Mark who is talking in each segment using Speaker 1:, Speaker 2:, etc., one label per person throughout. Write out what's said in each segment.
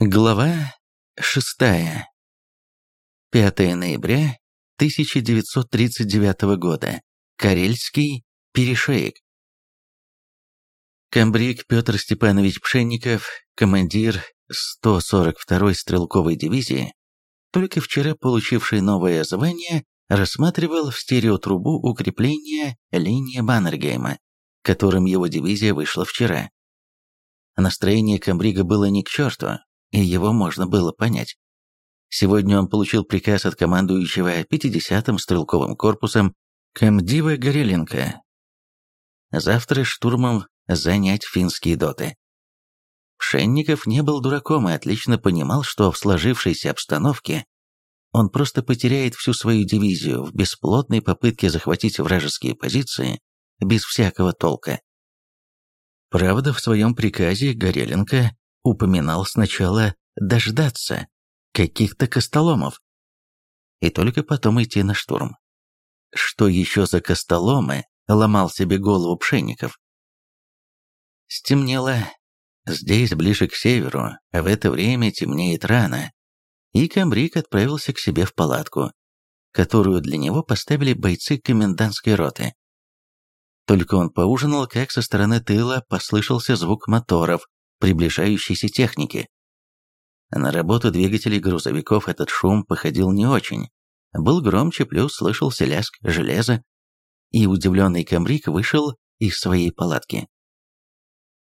Speaker 1: Глава 6. 5 ноября 1939 года. Карельский перешеек. Камбрик Петр Степанович Пшенников, командир 142-й стрелковой дивизии, только вчера получивший новое звание, рассматривал в стереотрубу укрепление линии Баннергейма, которым его дивизия вышла вчера. Настроение комбрига было ни к черту, и его можно было понять. Сегодня он получил приказ от командующего 50-м стрелковым корпусом комдива Гореленко. Завтра штурмом занять финские доты. Пшенников не был дураком и отлично понимал, что в сложившейся обстановке он просто потеряет всю свою дивизию в бесплотной попытке захватить вражеские позиции без всякого толка. Правда, в своем приказе Гореленко упоминал сначала дождаться каких-то костоломов и только потом идти на штурм. Что еще за костоломы, ломал себе голову Пшенников. Стемнело. Здесь, ближе к северу, в это время темнеет рано. И Камбрик отправился к себе в палатку, которую для него поставили бойцы комендантской роты. Только он поужинал, как со стороны тыла послышался звук моторов, приближающейся техники. На работу двигателей грузовиков этот шум походил не очень. Был громче, плюс слышался лязг железа, и удивленный комрик вышел из своей палатки.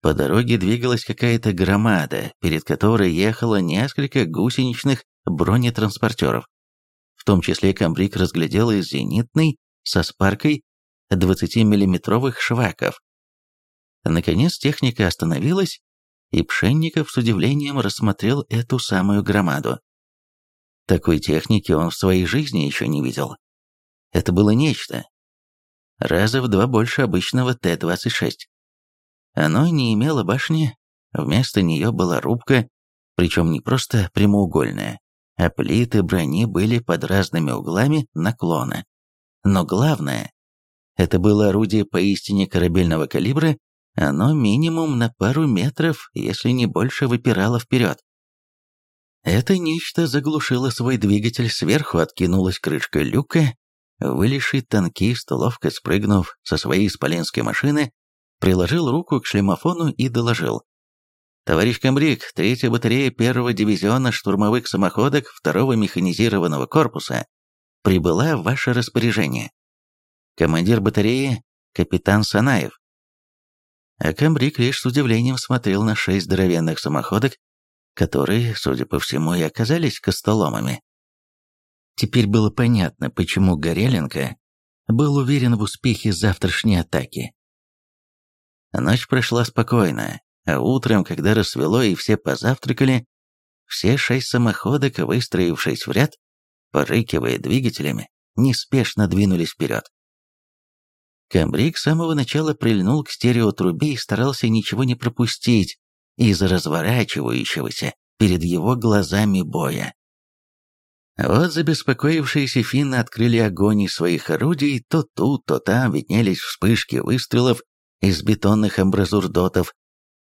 Speaker 1: По дороге двигалась какая-то громада, перед которой ехало несколько гусеничных бронетранспортеров. В том числе комбриг разглядел и зенитный со спаркой 20-миллиметровых шваков. Наконец техника остановилась, и Пшенников с удивлением рассмотрел эту самую громаду. Такой техники он в своей жизни еще не видел. Это было нечто. Раза в два больше обычного Т-26. Оно не имело башни, вместо нее была рубка, причем не просто прямоугольная, а плиты брони были под разными углами наклона. Но главное, это было орудие поистине корабельного калибра оно минимум на пару метров, если не больше, выпирало вперед. Это нечто заглушило свой двигатель, сверху откинулась крышка люка, вылезший танкист, ловко спрыгнув со своей исполинской машины, приложил руку к шлемофону и доложил. «Товарищ комбриг, третья батарея первого дивизиона штурмовых самоходок второго механизированного корпуса прибыла в ваше распоряжение. Командир батареи – капитан Санаев. А Камбрик лишь с удивлением смотрел на шесть здоровенных самоходок, которые, судя по всему, и оказались костоломами. Теперь было понятно, почему Гореленко был уверен в успехе завтрашней атаки. Ночь прошла спокойно, а утром, когда рассвело и все позавтракали, все шесть самоходок, выстроившись в ряд, порыкивая двигателями, неспешно двинулись вперед. Камбрик с самого начала прильнул к стереотрубе и старался ничего не пропустить из разворачивающегося перед его глазами боя. Вот забеспокоившиеся финны открыли огонь из своих орудий, то тут, то там виднелись вспышки выстрелов из бетонных амбразур дотов,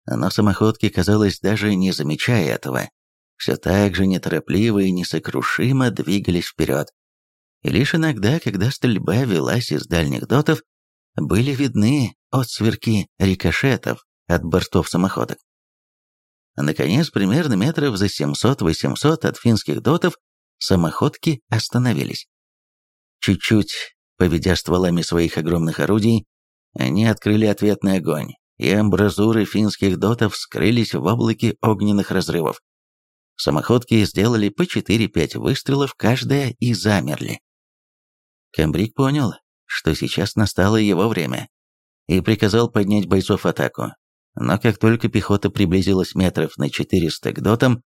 Speaker 1: но самоходки, казалось, даже не замечая этого, все так же неторопливо и несокрушимо двигались вперед. И лишь иногда, когда стрельба велась из дальних дотов, были видны отсверки рикошетов от бортов самоходок. Наконец, примерно метров за 700-800 от финских дотов самоходки остановились. Чуть-чуть, поведя стволами своих огромных орудий, они открыли ответный огонь, и амбразуры финских дотов скрылись в облаке огненных разрывов. Самоходки сделали по 4-5 выстрелов каждая и замерли. Камбрик понял, что сейчас настало его время, и приказал поднять бойцов атаку. Но как только пехота приблизилась метров на 400 к дотам,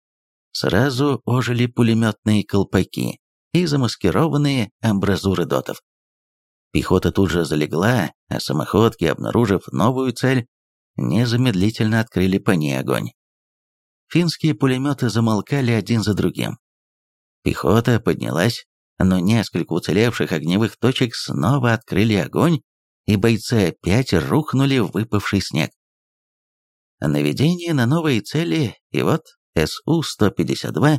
Speaker 1: сразу ожили пулеметные колпаки и замаскированные амбразуры дотов. Пехота тут же залегла, а самоходки, обнаружив новую цель, незамедлительно открыли по ней огонь. Финские пулеметы замолкали один за другим. Пехота поднялась но несколько уцелевших огневых точек снова открыли огонь, и бойцы опять рухнули в выпавший снег. Наведение на новые цели, и вот СУ-152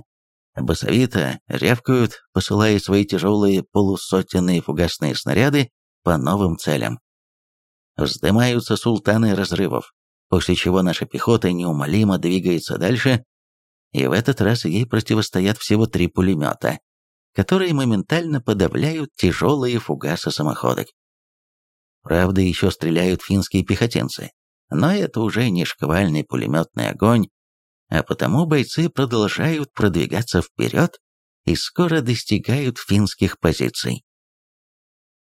Speaker 1: басовито рявкают, посылая свои тяжелые полусотенные фугасные снаряды по новым целям. Вздымаются султаны разрывов, после чего наша пехота неумолимо двигается дальше, и в этот раз ей противостоят всего три пулемета, которые моментально подавляют тяжелые фугасы самоходок. Правда, еще стреляют финские пехотинцы, но это уже не шквальный пулеметный огонь, а потому бойцы продолжают продвигаться вперед и скоро достигают финских позиций.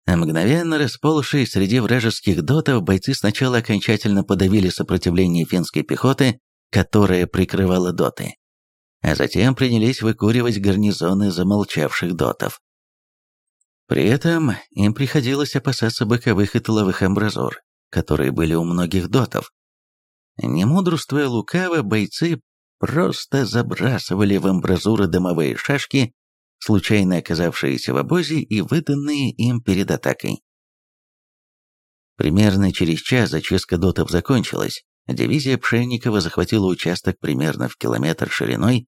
Speaker 1: Мгновенно расползшись среди вражеских дотов, бойцы сначала окончательно подавили сопротивление финской пехоты, которая прикрывала доты, а затем принялись выкуривать гарнизоны замолчавших дотов. При этом им приходилось опасаться боковых и тыловых амбразур, которые были у многих дотов. Не мудрствуя лукаво, бойцы просто забрасывали в амбразуры дымовые шашки, случайно оказавшиеся в обозе и выданные им перед атакой. Примерно через час зачистка дотов закончилась, дивизия Пшенникова захватила участок примерно в километр шириной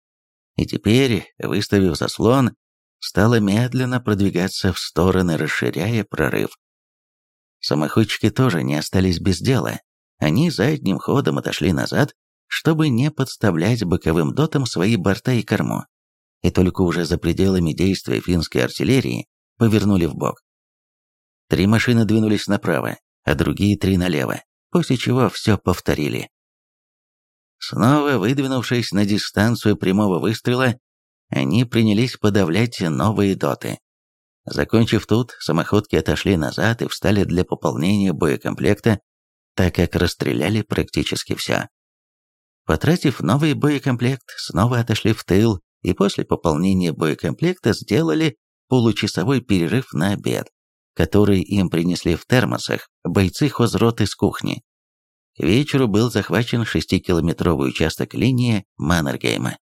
Speaker 1: и теперь, выставив заслон, стала медленно продвигаться в стороны, расширяя прорыв. Самоходчики тоже не остались без дела. Они задним ходом отошли назад, чтобы не подставлять боковым дотам свои борта и корму и только уже за пределами действия финской артиллерии повернули в бок. Три машины двинулись направо, а другие три налево, после чего все повторили. Снова выдвинувшись на дистанцию прямого выстрела, они принялись подавлять новые доты. Закончив тут, самоходки отошли назад и встали для пополнения боекомплекта, так как расстреляли практически все. Потратив новый боекомплект, снова отошли в тыл и после пополнения боекомплекта сделали получасовой перерыв на обед, который им принесли в термосах бойцы хозроты с кухни. Вечеру был захвачен 6-километровый участок линии Маннергейма.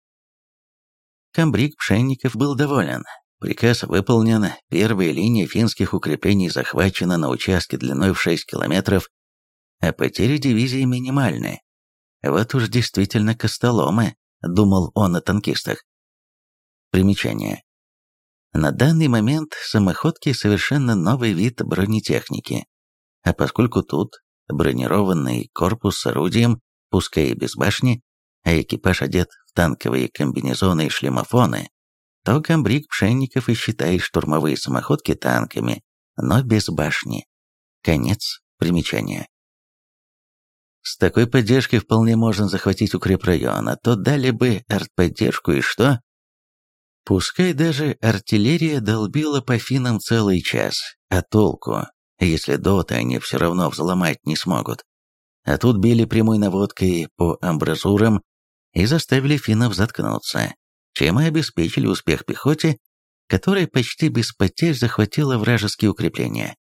Speaker 1: Камбрик Пшенников был доволен. Приказ выполнен, первая линия финских укреплений захвачена на участке длиной в 6 километров, а потери дивизии минимальны. Вот уж действительно костоломы, думал он о танкистах. Примечание. На данный момент самоходки совершенно новый вид бронетехники. А поскольку тут бронированный корпус с орудием, пускай и без башни, а экипаж одет в танковые комбинезоны и шлемофоны, то комбриг Пшенников и считает штурмовые самоходки танками, но без башни. Конец примечания. С такой поддержкой вполне можно захватить укрепрайон, а то дали бы артподдержку и что? Пускай даже артиллерия долбила по финам целый час, а толку, если доты они все равно взломать не смогут. А тут били прямой наводкой по амбразурам и заставили финнов заткнуться, чем и обеспечили успех пехоте, которая почти без потерь захватила вражеские укрепления.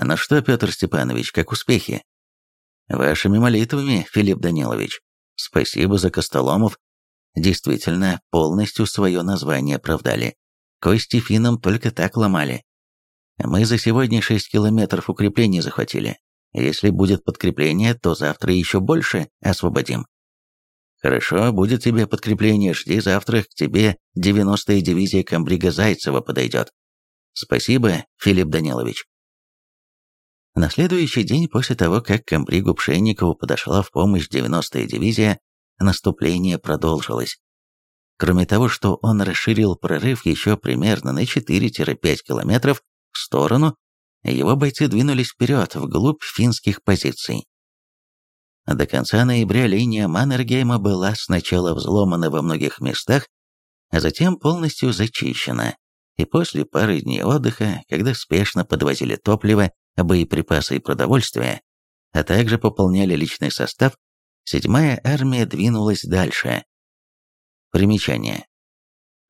Speaker 1: Ну что, Петр Степанович, как успехи? Вашими молитвами, Филипп Данилович. Спасибо за Костоломов действительно полностью свое название оправдали. Кости финнам только так ломали. Мы за сегодня 6 километров укреплений захватили. Если будет подкрепление, то завтра еще больше освободим. Хорошо, будет тебе подкрепление, жди завтра, к тебе 90-я дивизия комбрига Зайцева подойдет. Спасибо, Филипп Данилович. На следующий день после того, как к комбригу Пшенникову подошла в помощь 90-я дивизия, наступление продолжилось. Кроме того, что он расширил прорыв еще примерно на 4-5 километров в сторону, его бойцы двинулись вперед, вглубь финских позиций. До конца ноября линия Маннергейма была сначала взломана во многих местах, а затем полностью зачищена, и после пары дней отдыха, когда спешно подвозили топливо, боеприпасы и продовольствие, а также пополняли личный состав, Седьмая армия двинулась дальше. Примечание.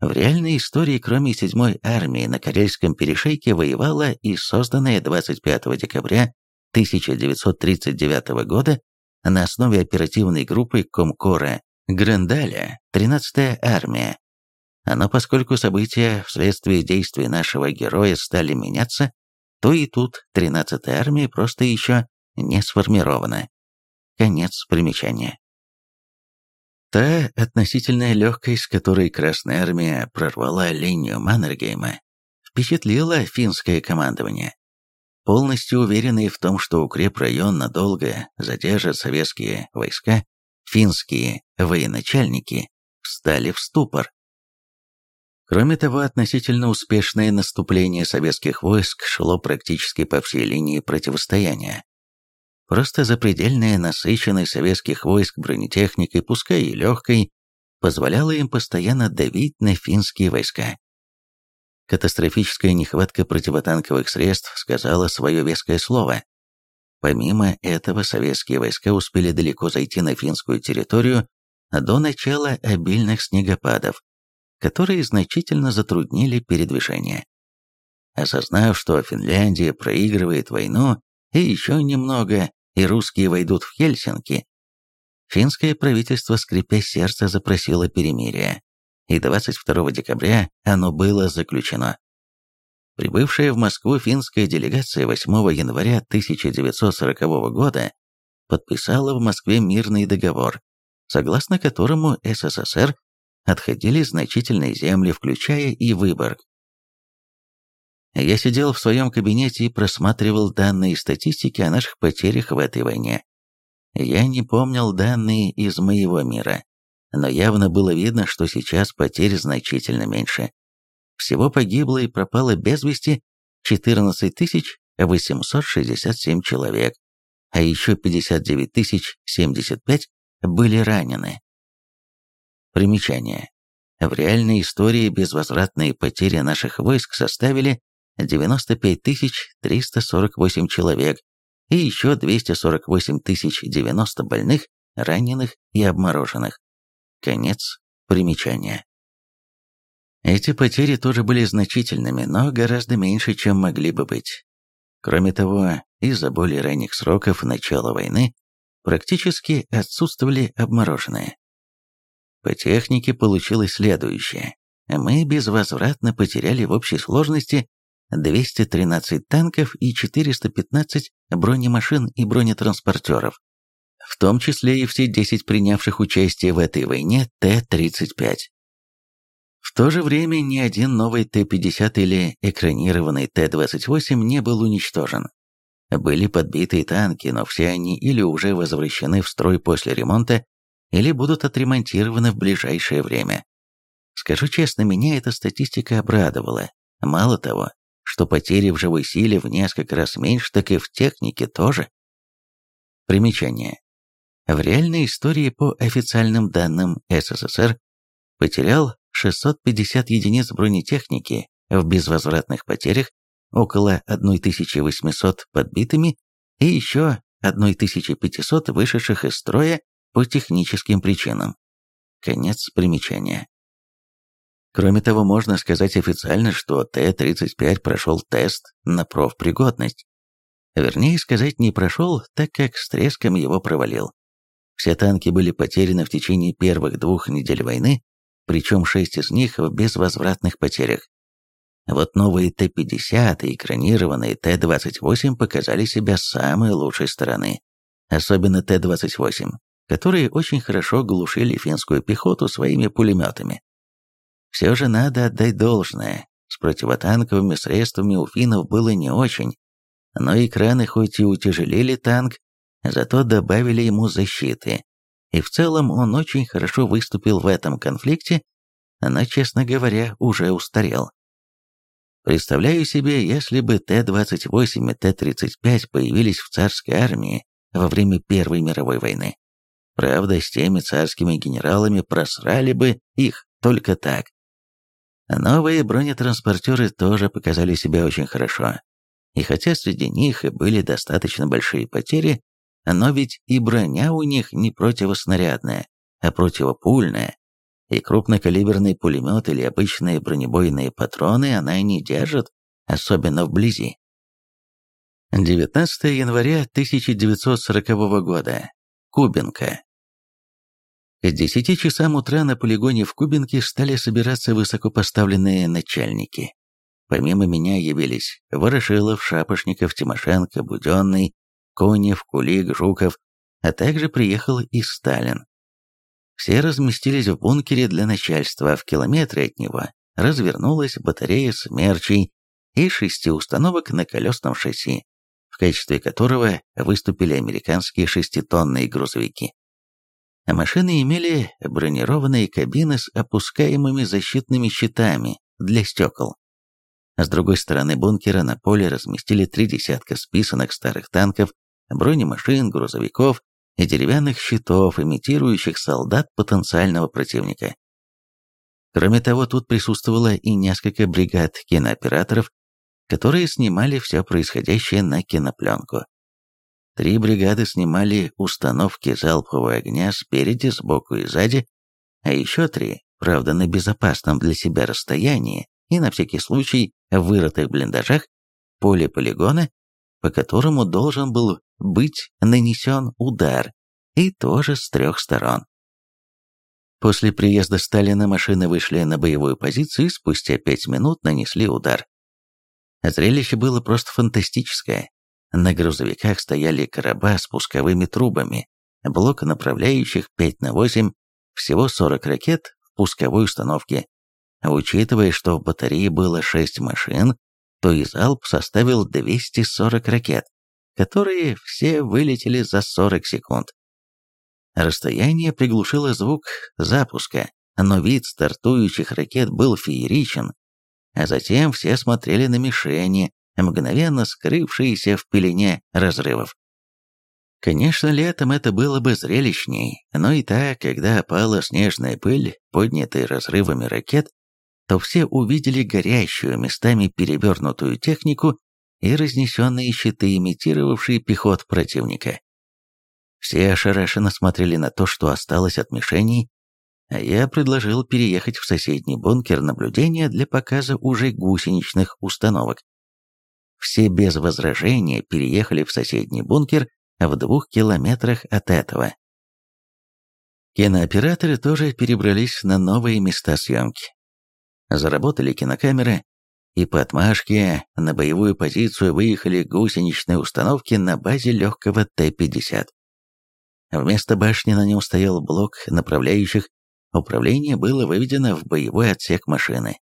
Speaker 1: В реальной истории, кроме седьмой армии, на Карельском перешейке воевала и созданная 25 декабря 1939 года на основе оперативной группы Комкора Грендаля 13-я армия. Но поскольку события вследствие действий нашего героя стали меняться, то и тут 13-я армия просто еще не сформирована. Конец примечания. Та относительная легкость, с которой Красная Армия прорвала линию Маннергейма, впечатлила финское командование. Полностью уверенные в том, что укрепрайон надолго задержат советские войска, финские военачальники встали в ступор. Кроме того, относительно успешное наступление советских войск шло практически по всей линии противостояния. Просто запредельная насыщенность советских войск бронетехникой, пускай и легкой, позволяла им постоянно давить на финские войска. Катастрофическая нехватка противотанковых средств сказала свое веское слово. Помимо этого, советские войска успели далеко зайти на финскую территорию до начала обильных снегопадов, которые значительно затруднили передвижение. Осознав, что Финляндия проигрывает войну, и еще немного, и русские войдут в Хельсинки, финское правительство, скрипя сердце, запросило перемирие, и 22 декабря оно было заключено. Прибывшая в Москву финская делегация 8 января 1940 года подписала в Москве мирный договор, согласно которому СССР отходили значительные земли, включая и Выборг. Я сидел в своем кабинете и просматривал данные статистики о наших потерях в этой войне. Я не помнил данные из моего мира, но явно было видно, что сейчас потерь значительно меньше. Всего погибло и пропало без вести 14 867 человек, а еще 59 075 были ранены. Примечание. В реальной истории безвозвратные потери наших войск составили 95 348 человек и еще 248 090 больных, раненых и обмороженных. Конец примечания. Эти потери тоже были значительными, но гораздо меньше, чем могли бы быть. Кроме того, из-за более ранних сроков начала войны практически отсутствовали обмороженные. По технике получилось следующее. Мы безвозвратно потеряли в общей сложности 213 танков и 415 бронемашин и бронетранспортеров, в том числе и все 10 принявших участие в этой войне Т-35. В то же время ни один новый Т-50 или экранированный Т-28 не был уничтожен. Были подбитые танки, но все они или уже возвращены в строй после ремонта, или будут отремонтированы в ближайшее время. Скажу честно, меня эта статистика обрадовала. Мало того, что потери в живой силе в несколько раз меньше, так и в технике тоже. Примечание. В реальной истории по официальным данным СССР потерял 650 единиц бронетехники в безвозвратных потерях, около 1800 подбитыми и еще 1500 вышедших из строя по техническим причинам. Конец примечания. Кроме того, можно сказать официально, что Т-35 прошел тест на профпригодность. Вернее сказать, не прошел, так как с треском его провалил. Все танки были потеряны в течение первых двух недель войны, причем шесть из них в безвозвратных потерях. Вот новые Т-50 и экранированные Т-28 показали себя с самой лучшей стороны. Особенно Т-28 которые очень хорошо глушили финскую пехоту своими пулеметами. Все же надо отдать должное, с противотанковыми средствами у финнов было не очень, но экраны хоть и утяжелили танк, зато добавили ему защиты, и в целом он очень хорошо выступил в этом конфликте, но, честно говоря, уже устарел. Представляю себе, если бы Т-28 и Т-35 появились в царской армии во время Первой мировой войны. Правда, с теми царскими генералами просрали бы их только так. Новые бронетранспортеры тоже показали себя очень хорошо. И хотя среди них и были достаточно большие потери, но ведь и броня у них не противоснарядная, а противопульная, и крупнокалиберный пулемет или обычные бронебойные патроны она не держит, особенно вблизи. 19 января 1940 года. Кубинка. К десяти часам утра на полигоне в Кубинке стали собираться высокопоставленные начальники. Помимо меня явились Ворошилов, Шапошников, Тимошенко, Буденный, Конев, Кулик, Жуков, а также приехал и Сталин. Все разместились в бункере для начальства, а в километре от него развернулась батарея смерчей и шести установок на колесном шасси, в качестве которого выступили американские шеститонные грузовики. А машины имели бронированные кабины с опускаемыми защитными щитами для стекол. С другой стороны бункера на поле разместили три десятка списанных старых танков, бронемашин, грузовиков и деревянных щитов, имитирующих солдат потенциального противника. Кроме того, тут присутствовало и несколько бригад кинооператоров, которые снимали все происходящее на кинопленку. Три бригады снимали установки залпового огня спереди, сбоку и сзади, а еще три, правда на безопасном для себя расстоянии и на всякий случай в вырытых блиндажах, поле полигона, по которому должен был быть нанесен удар, и тоже с трех сторон. После приезда Сталина машины вышли на боевую позицию и спустя пять минут нанесли удар. Зрелище было просто фантастическое. На грузовиках стояли короба с пусковыми трубами, блок направляющих 5 на 8, всего 40 ракет в пусковой установке. Учитывая, что в батарее было 6 машин, то и залп составил 240 ракет, которые все вылетели за 40 секунд. Расстояние приглушило звук запуска, но вид стартующих ракет был фееричен, а затем все смотрели на мишени, мгновенно скрывшиеся в пелене разрывов. Конечно, летом это было бы зрелищней, но и так, когда опала снежная пыль, поднятая разрывами ракет, то все увидели горящую, местами перевернутую технику и разнесенные щиты, имитировавшие пехот противника. Все ошарашенно смотрели на то, что осталось от мишеней, а я предложил переехать в соседний бункер наблюдения для показа уже гусеничных установок. Все без возражения переехали в соседний бункер в двух километрах от этого. Кинооператоры тоже перебрались на новые места съемки. Заработали кинокамеры, и по отмашке на боевую позицию выехали гусеничные установки на базе легкого Т-50. Вместо башни на нем стоял блок направляющих Управление было выведено в боевой отсек машины.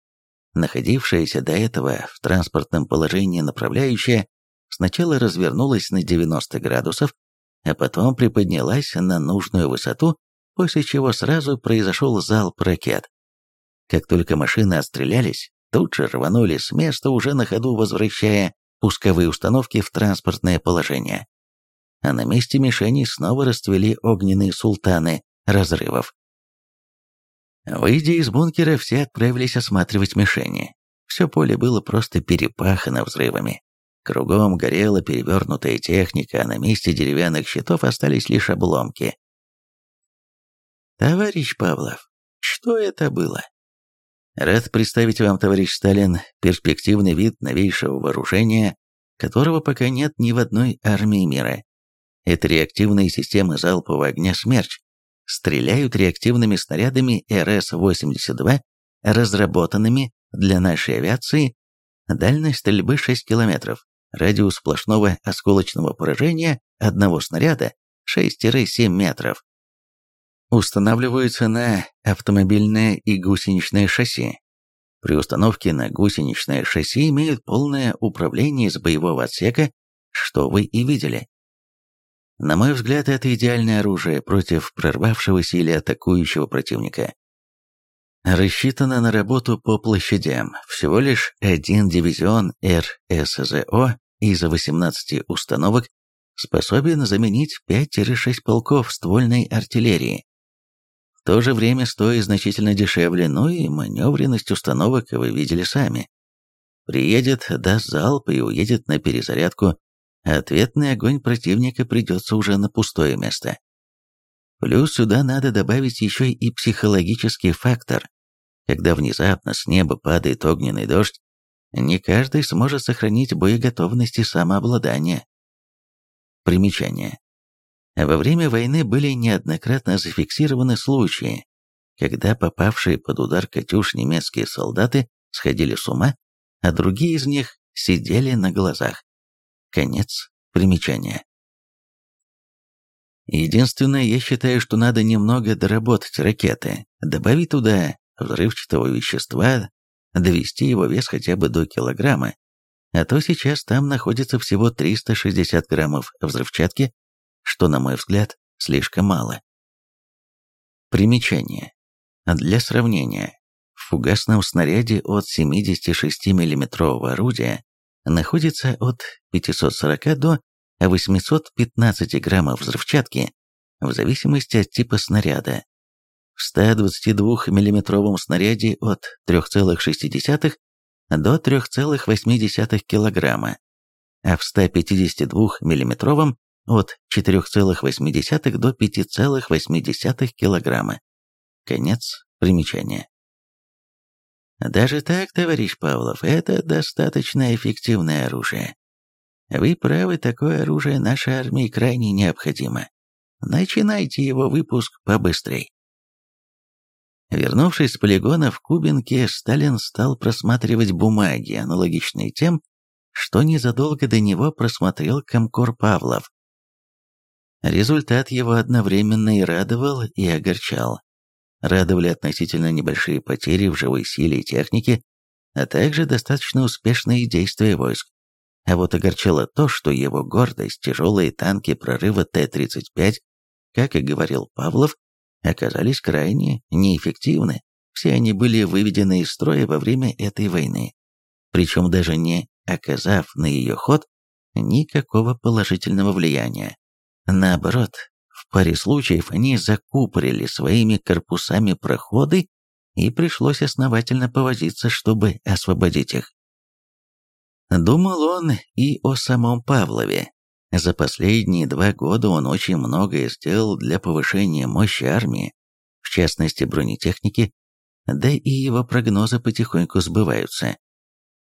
Speaker 1: Находившаяся до этого в транспортном положении направляющая сначала развернулась на 90 градусов, а потом приподнялась на нужную высоту, после чего сразу произошел залп ракет. Как только машины отстрелялись, тут же рванули с места, уже на ходу возвращая пусковые установки в транспортное положение. А на месте мишени снова расцвели огненные султаны разрывов. Выйдя из бункера, все отправились осматривать мишени. Все поле было просто перепахано взрывами. Кругом горела перевернутая техника, а на месте деревянных щитов остались лишь обломки. «Товарищ Павлов, что это было?» «Рад представить вам, товарищ Сталин, перспективный вид новейшего вооружения, которого пока нет ни в одной армии мира. Это реактивные системы залпового огня «Смерч», стреляют реактивными снарядами РС-82, разработанными для нашей авиации, дальность стрельбы 6 км, радиус сплошного осколочного поражения одного снаряда 6-7 метров. Устанавливаются на автомобильное и гусеничное шасси. При установке на гусеничное шасси имеют полное управление с боевого отсека, что вы и видели. На мой взгляд, это идеальное оружие против прорвавшегося или атакующего противника. Рассчитано на работу по площадям. Всего лишь один дивизион РСЗО из 18 установок способен заменить 5-6 полков ствольной артиллерии. В то же время стоит значительно дешевле, но и маневренность установок вы видели сами. Приедет, даст залп и уедет на перезарядку ответный огонь противника придется уже на пустое место. Плюс сюда надо добавить еще и психологический фактор. Когда внезапно с неба падает огненный дождь, не каждый сможет сохранить боеготовность и самообладание. Примечание. Во время войны были неоднократно зафиксированы случаи, когда попавшие под удар «Катюш» немецкие солдаты сходили с ума, а другие из них сидели на глазах. Конец примечания. Единственное, я считаю, что надо немного доработать ракеты, добавить туда взрывчатого вещества, довести его вес хотя бы до килограмма, а то сейчас там находится всего 360 граммов взрывчатки, что, на мой взгляд, слишком мало. Примечание. Для сравнения, в фугасном снаряде от 76 миллиметрового орудия находится от 540 до 815 граммов взрывчатки в зависимости от типа снаряда. В 122 миллиметровом снаряде от 3,6 до 3,8 килограмма, а в 152 миллиметровом от 4,8 до 5,8 килограмма. Конец примечания. Даже так, товарищ Павлов, это достаточно эффективное оружие. Вы правы, такое оружие нашей армии крайне необходимо. Начинайте его выпуск побыстрей. Вернувшись с полигона в Кубинке, Сталин стал просматривать бумаги, аналогичные тем, что незадолго до него просмотрел комкор Павлов. Результат его одновременно и радовал, и огорчал. Радовали относительно небольшие потери в живой силе и технике, а также достаточно успешные действия войск. А вот огорчало то, что его гордость, тяжелые танки прорыва Т-35, как и говорил Павлов, оказались крайне неэффективны. Все они были выведены из строя во время этой войны, причем даже не оказав на ее ход никакого положительного влияния. Наоборот, паре случаев они закупорили своими корпусами проходы, и пришлось основательно повозиться, чтобы освободить их. Думал он и о самом Павлове. За последние два года он очень многое сделал для повышения мощи армии, в частности бронетехники, да и его прогнозы потихоньку сбываются.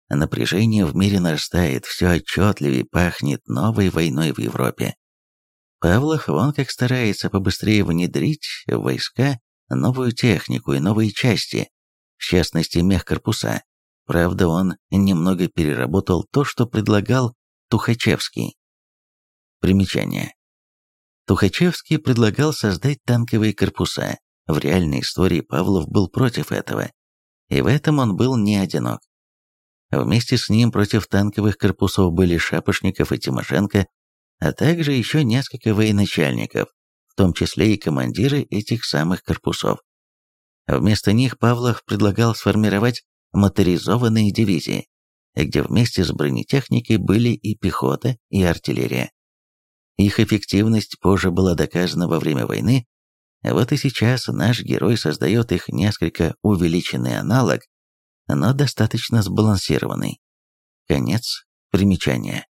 Speaker 1: Напряжение в мире нарастает, все отчетливее пахнет новой войной в Европе. Павлов вон как старается побыстрее внедрить в войска новую технику и новые части, в частности мехкорпуса. Правда, он немного переработал то, что предлагал Тухачевский. Примечание. Тухачевский предлагал создать танковые корпуса. В реальной истории Павлов был против этого. И в этом он был не одинок. Вместе с ним против танковых корпусов были Шапошников и Тимошенко, а также еще несколько военачальников, в том числе и командиры этих самых корпусов. Вместо них Павлов предлагал сформировать моторизованные дивизии, где вместе с бронетехникой были и пехота, и артиллерия. Их эффективность позже была доказана во время войны, а вот и сейчас наш герой создает их несколько увеличенный аналог, но достаточно сбалансированный. Конец примечания.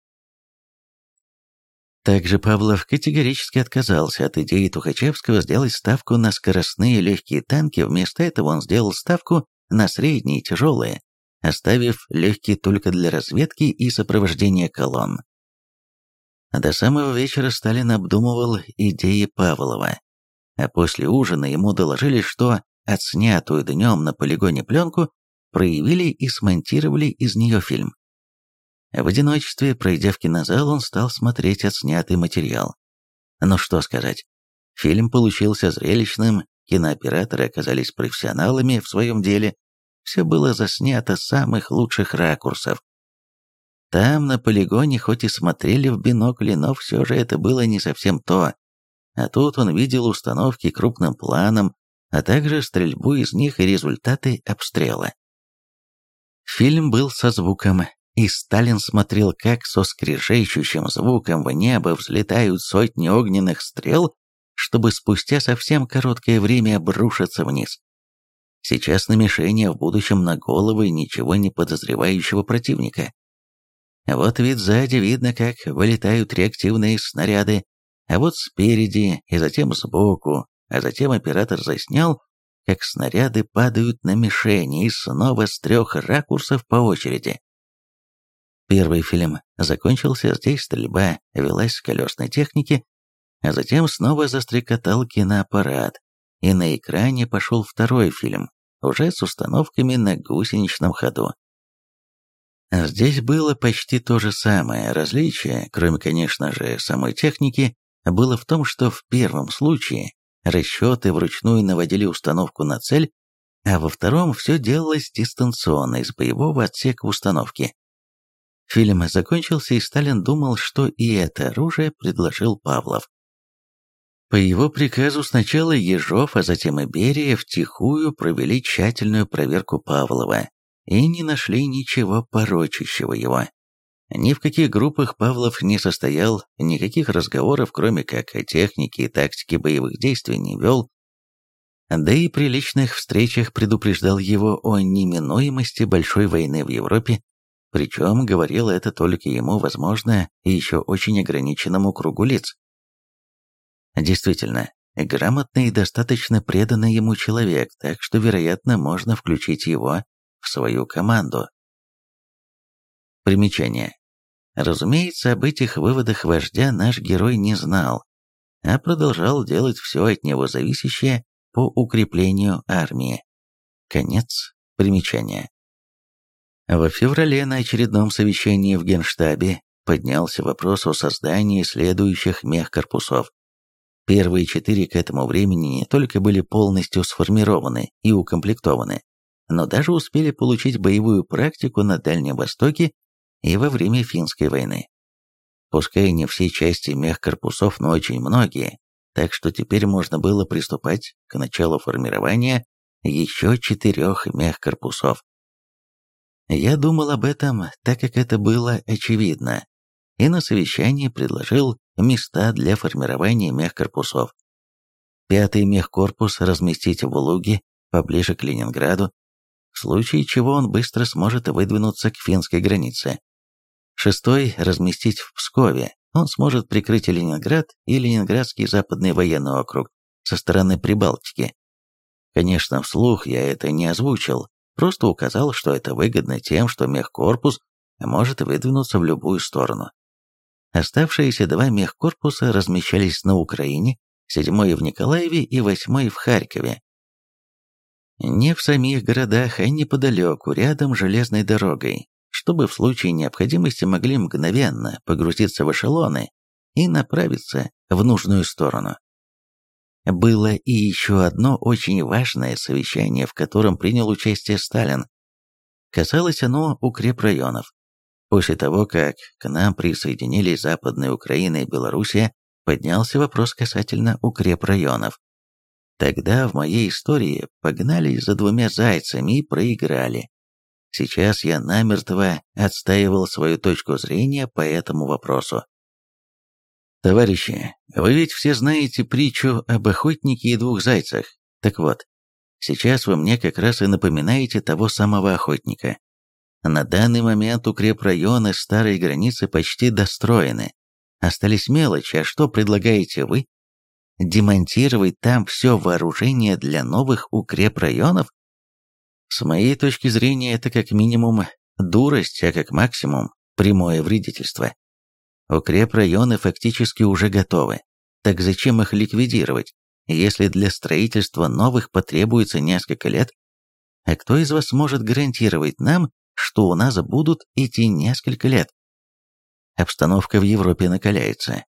Speaker 1: Также Павлов категорически отказался от идеи Тухачевского сделать ставку на скоростные легкие танки, вместо этого он сделал ставку на средние тяжелые, оставив легкие только для разведки и сопровождения колонн. До самого вечера Сталин обдумывал идеи Павлова, а после ужина ему доложили, что отснятую днем на полигоне пленку проявили и смонтировали из нее фильм. В одиночестве, пройдя в кинозал, он стал смотреть отснятый материал. Ну что сказать, фильм получился зрелищным, кинооператоры оказались профессионалами в своем деле, все было заснято с самых лучших ракурсов. Там, на полигоне, хоть и смотрели в бинокли, но все же это было не совсем то. А тут он видел установки крупным планом, а также стрельбу из них и результаты обстрела. Фильм был со звуком, и Сталин смотрел, как со скрежещущим звуком в небо взлетают сотни огненных стрел, чтобы спустя совсем короткое время обрушиться вниз. Сейчас на мишени, а в будущем на головы ничего не подозревающего противника. Вот вид сзади видно, как вылетают реактивные снаряды, а вот спереди и затем сбоку, а затем оператор заснял, как снаряды падают на мишени и снова с трех ракурсов по очереди. Первый фильм закончился, здесь стрельба велась с колесной техники, а затем снова застрекотал киноаппарат, и на экране пошел второй фильм, уже с установками на гусеничном ходу. Здесь было почти то же самое, различие, кроме, конечно же, самой техники, было в том, что в первом случае расчеты вручную наводили установку на цель, а во втором все делалось дистанционно из боевого отсека установки. Фильм закончился, и Сталин думал, что и это оружие предложил Павлов. По его приказу сначала Ежов, а затем и Берия втихую провели тщательную проверку Павлова и не нашли ничего порочащего его. Ни в каких группах Павлов не состоял, никаких разговоров, кроме как о технике и тактике боевых действий, не вел, да и при личных встречах предупреждал его о неминуемости большой войны в Европе, причем говорил это только ему, возможно, и еще очень ограниченному кругу лиц. Действительно, грамотный и достаточно преданный ему человек, так что, вероятно, можно включить его в свою команду. Примечание. Разумеется, об этих выводах вождя наш герой не знал, а продолжал делать все от него зависящее по укреплению армии. Конец примечания. Во феврале на очередном совещании в Генштабе поднялся вопрос о создании следующих мехкорпусов. Первые четыре к этому времени не только были полностью сформированы и укомплектованы, но даже успели получить боевую практику на Дальнем Востоке и во время Финской войны. Пускай не все части мехкорпусов, но очень многие, так что теперь можно было приступать к началу формирования еще четырех мехкорпусов. Я думал об этом, так как это было очевидно, и на совещании предложил места для формирования мехкорпусов. Пятый мехкорпус разместить в Луге, поближе к Ленинграду, в случае чего он быстро сможет выдвинуться к финской границе. Шестой разместить в Пскове, он сможет прикрыть Ленинград и Ленинградский западный военный округ со стороны Прибалтики. Конечно, вслух я это не озвучил, просто указал, что это выгодно тем, что мехкорпус может выдвинуться в любую сторону. Оставшиеся два мехкорпуса размещались на Украине, седьмой в Николаеве и восьмой в Харькове. Не в самих городах, а неподалеку, рядом с железной дорогой, чтобы в случае необходимости могли мгновенно погрузиться в эшелоны и направиться в нужную сторону. Было и еще одно очень важное совещание, в котором принял участие Сталин. Касалось оно укрепрайонов. После того, как к нам присоединились Западная Украина и Белоруссия, поднялся вопрос касательно укрепрайонов. Тогда в моей истории погнались за двумя зайцами и проиграли. Сейчас я намертво отстаивал свою точку зрения по этому вопросу. Товарищи, вы ведь все знаете притчу об охотнике и двух зайцах. Так вот, сейчас вы мне как раз и напоминаете того самого охотника. На данный момент укрепрайоны старой границы почти достроены. Остались мелочи, а что предлагаете вы? Демонтировать там все вооружение для новых укрепрайонов? С моей точки зрения, это как минимум дурость, а как максимум прямое вредительство. Укрепрайоны фактически уже готовы. Так зачем их ликвидировать, если для строительства новых потребуется несколько лет? А кто из вас может гарантировать нам, что у нас будут эти несколько лет. Обстановка в Европе накаляется.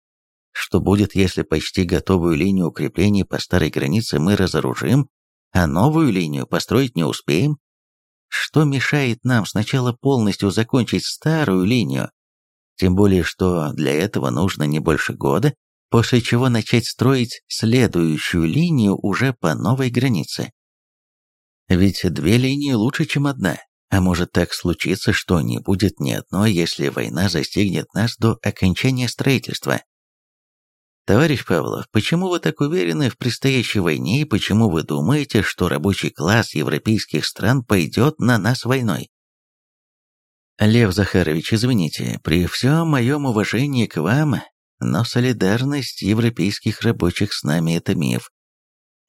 Speaker 1: Что будет, если почти готовую линию укреплений по старой границе мы разоружим, а новую линию построить не успеем? Что мешает нам сначала полностью закончить старую линию? Тем более, что для этого нужно не больше года, после чего начать строить следующую линию уже по новой границе. Ведь две линии лучше, чем одна, а может так случиться, что не будет ни одной, если война застигнет нас до окончания строительства. Товарищ Павлов, почему вы так уверены в предстоящей войне и почему вы думаете, что рабочий класс европейских стран пойдет на нас войной? Лев Захарович, извините, при всем моем уважении к вам, но солидарность европейских рабочих с нами – это миф.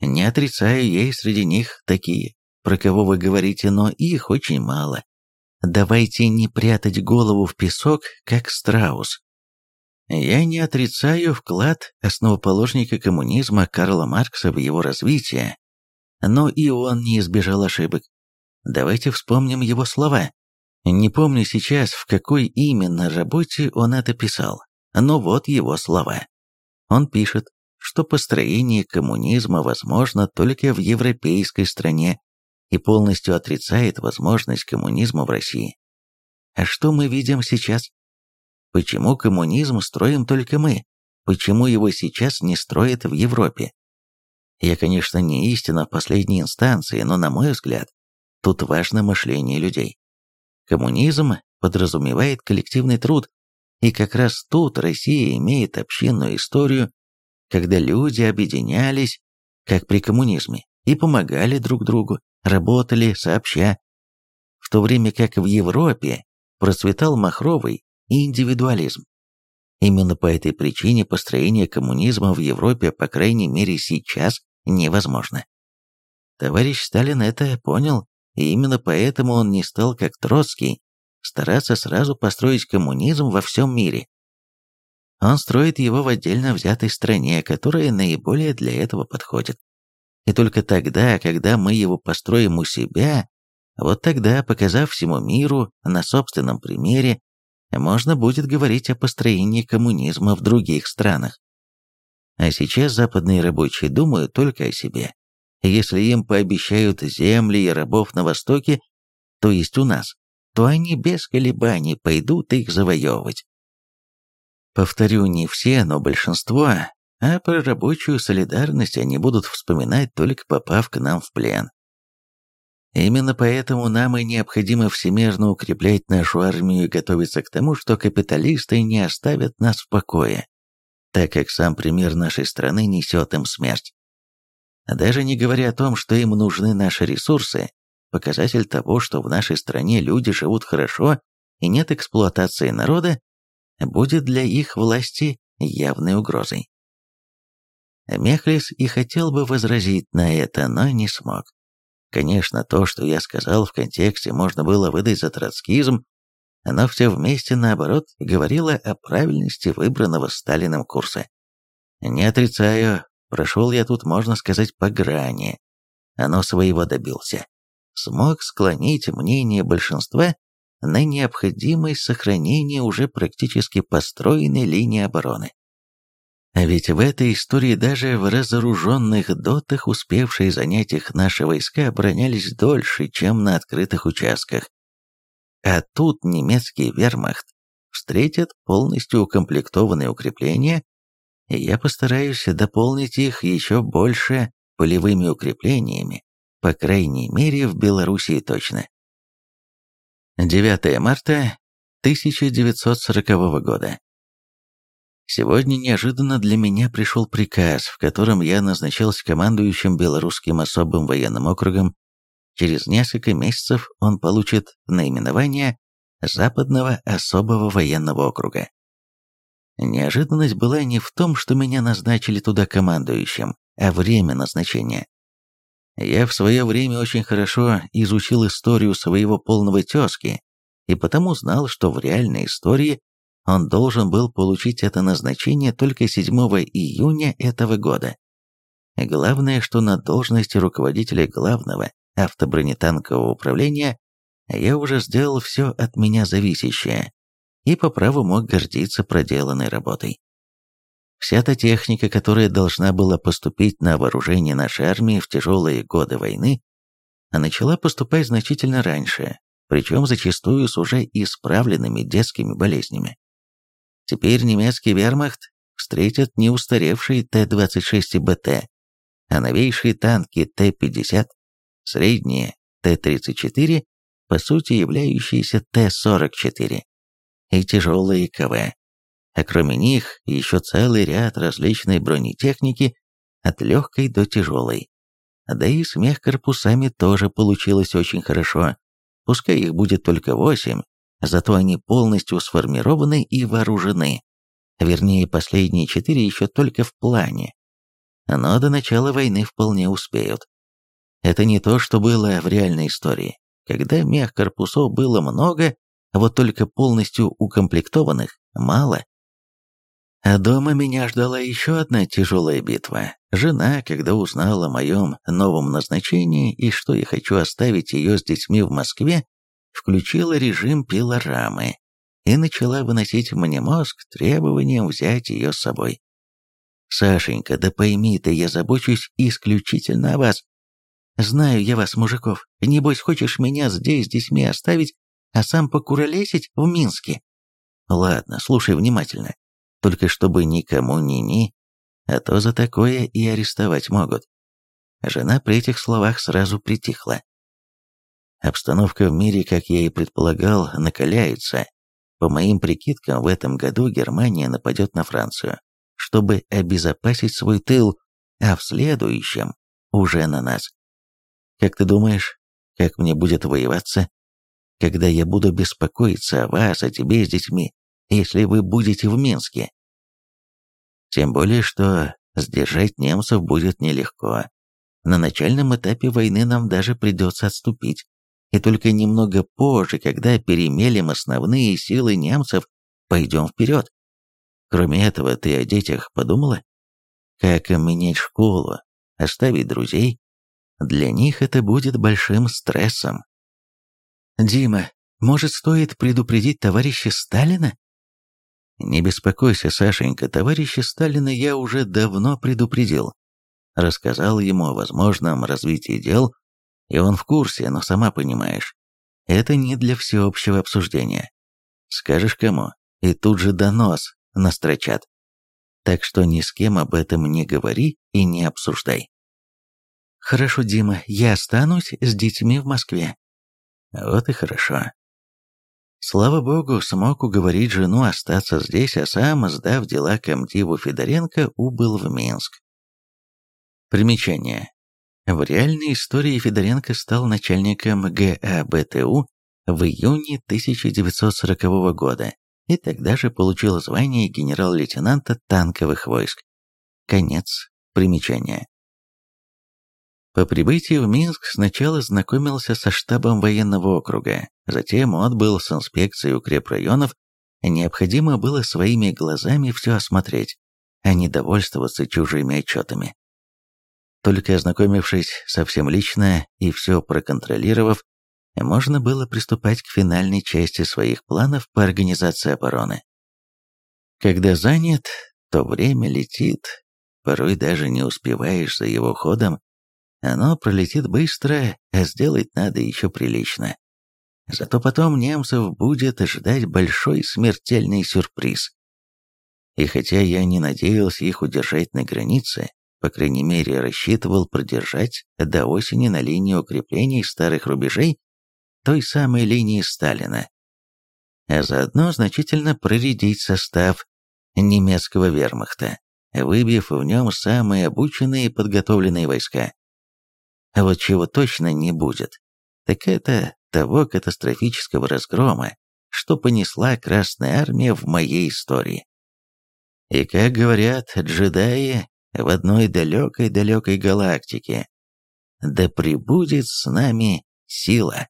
Speaker 1: Не отрицаю, есть среди них такие, про кого вы говорите, но их очень мало. Давайте не прятать голову в песок, как страус. Я не отрицаю вклад основоположника коммунизма Карла Маркса в его развитие, но и он не избежал ошибок. Давайте вспомним его слова. Не помню сейчас, в какой именно работе он это писал, но вот его слова. Он пишет, что построение коммунизма возможно только в европейской стране и полностью отрицает возможность коммунизма в России. А что мы видим сейчас? Почему коммунизм строим только мы? Почему его сейчас не строят в Европе? Я, конечно, не истина в последней инстанции, но, на мой взгляд, тут важно мышление людей. Коммунизм подразумевает коллективный труд, и как раз тут Россия имеет общинную историю, когда люди объединялись, как при коммунизме, и помогали друг другу, работали сообща, в то время как в Европе процветал махровый индивидуализм. Именно по этой причине построение коммунизма в Европе, по крайней мере сейчас, невозможно. Товарищ Сталин это понял, и именно поэтому он не стал, как Троцкий, стараться сразу построить коммунизм во всем мире. Он строит его в отдельно взятой стране, которая наиболее для этого подходит. И только тогда, когда мы его построим у себя, вот тогда, показав всему миру на собственном примере, можно будет говорить о построении коммунизма в других странах. А сейчас западные рабочие думают только о себе. Если им пообещают земли и рабов на Востоке, то есть у нас, то они без колебаний пойдут их завоевывать. Повторю, не все, но большинство, а про рабочую солидарность они будут вспоминать только попав к нам в плен. Именно поэтому нам и необходимо всемирно укреплять нашу армию и готовиться к тому, что капиталисты не оставят нас в покое, так как сам пример нашей страны несет им смерть. Даже не говоря о том, что им нужны наши ресурсы, показатель того, что в нашей стране люди живут хорошо и нет эксплуатации народа, будет для их власти явной угрозой. Мехлис и хотел бы возразить на это, но не смог. Конечно, то, что я сказал в контексте, можно было выдать за троцкизм, но все вместе, наоборот, говорило о правильности выбранного Сталиным курса. Не отрицаю, прошел я тут, можно сказать, по грани. Оно своего добился. Смог склонить мнение большинства на необходимость сохранения уже практически построенной линии обороны. А ведь в этой истории даже в разоруженных дотах, успевшие занять их наши войска, оборонялись дольше, чем на открытых участках. А тут немецкий вермахт встретит полностью укомплектованные укрепления, я постараюсь дополнить их еще больше полевыми укреплениями, по крайней мере в Белоруссии точно. 9 марта 1940 года. Сегодня неожиданно для меня пришел приказ, в котором я назначался командующим Белорусским особым военным округом. Через несколько месяцев он получит наименование Западного особого военного округа. Неожиданность была не в том, что меня назначили туда командующим, а время назначения. Я в свое время очень хорошо изучил историю своего полного тезки и потому знал, что в реальной истории он должен был получить это назначение только 7 июня этого года. Главное, что на должности руководителя главного автобронетанкового управления я уже сделал все от меня зависящее и по праву мог гордиться проделанной работой. Вся та техника, которая должна была поступить на вооружение нашей армии в тяжелые годы войны, начала поступать значительно раньше, причем зачастую с уже исправленными детскими болезнями. Теперь немецкий вермахт встретит не устаревшие Т-26 БТ, а новейшие танки Т-50, средние Т-34, по сути являющиеся Т-44, и тяжелые КВ. А кроме них еще целый ряд различной бронетехники от легкой до тяжелой. Да и смех корпусами тоже получилось очень хорошо. Пускай их будет только восемь, Зато они полностью сформированы и вооружены. Вернее, последние четыре еще только в плане. Но до начала войны вполне успеют. Это не то, что было в реальной истории, когда мех корпусов было много, вот только полностью укомплектованных мало. А дома меня ждала еще одна тяжелая битва. Жена, когда узнала о моем новом назначении и что я хочу оставить ее с детьми в Москве, включила режим пилорамы и начала выносить мне мозг требованием взять ее с собой. Сашенька, да пойми ты, я забочусь исключительно о вас. Знаю я вас, мужиков. Небось, хочешь меня здесь с детьми оставить, а сам покуролесить в Минске? Ладно, слушай внимательно. Только чтобы никому ни-ни, а то за такое и арестовать могут. Жена при этих словах сразу притихла. Обстановка в мире, как я и предполагал, накаляется. По моим прикидкам, в этом году Германия нападет на Францию, чтобы обезопасить свой тыл, а в следующем уже на нас. Как ты думаешь, как мне будет воеваться, когда я буду беспокоиться о вас, о тебе с детьми, если вы будете в Минске? Тем более, что сдержать немцев будет нелегко. На начальном этапе войны нам даже придется отступить. И только немного позже, когда перемелем основные силы немцев, пойдем вперед. Кроме этого, ты о детях подумала? Как менять школу, оставить друзей? Для них это будет большим стрессом. Дима, может, стоит предупредить товарища Сталина? Не беспокойся, Сашенька, товарища Сталина я уже давно предупредил. Рассказал ему о возможном развитии дел, и он в курсе, но сама понимаешь, это не для всеобщего обсуждения. Скажешь кому, и тут же донос настрочат. Так что ни с кем об этом не говори и не обсуждай. Хорошо, Дима, я останусь с детьми в Москве. Вот и хорошо. Слава богу, смог уговорить жену остаться здесь, а сам, сдав дела комдиву Федоренко, убыл в Минск. Примечание. В реальной истории Федоренко стал начальником ГАБТУ в июне 1940 года и тогда же получил звание генерал-лейтенанта танковых войск. Конец примечания. По прибытии в Минск сначала знакомился со штабом военного округа, затем отбыл с инспекцией укрепрайонов. Необходимо было своими глазами все осмотреть, а не довольствоваться чужими отчетами. Только ознакомившись совсем лично и все проконтролировав, можно было приступать к финальной части своих планов по организации обороны. Когда занят, то время летит, порой даже не успеваешь за его ходом, оно пролетит быстро, а сделать надо еще прилично. Зато потом немцев будет ждать большой смертельный сюрприз. И хотя я не надеялся их удержать на границе, по крайней мере рассчитывал продержать до осени на линии укреплений старых рубежей той самой линии Сталина, а заодно значительно проредить состав немецкого вермахта, выбив в нем самые обученные и подготовленные войска. А вот чего точно не будет, так это того катастрофического разгрома, что понесла Красная Армия в моей истории. И как говорят джедаи в одной далекой-далекой галактике, да пребудет с нами сила.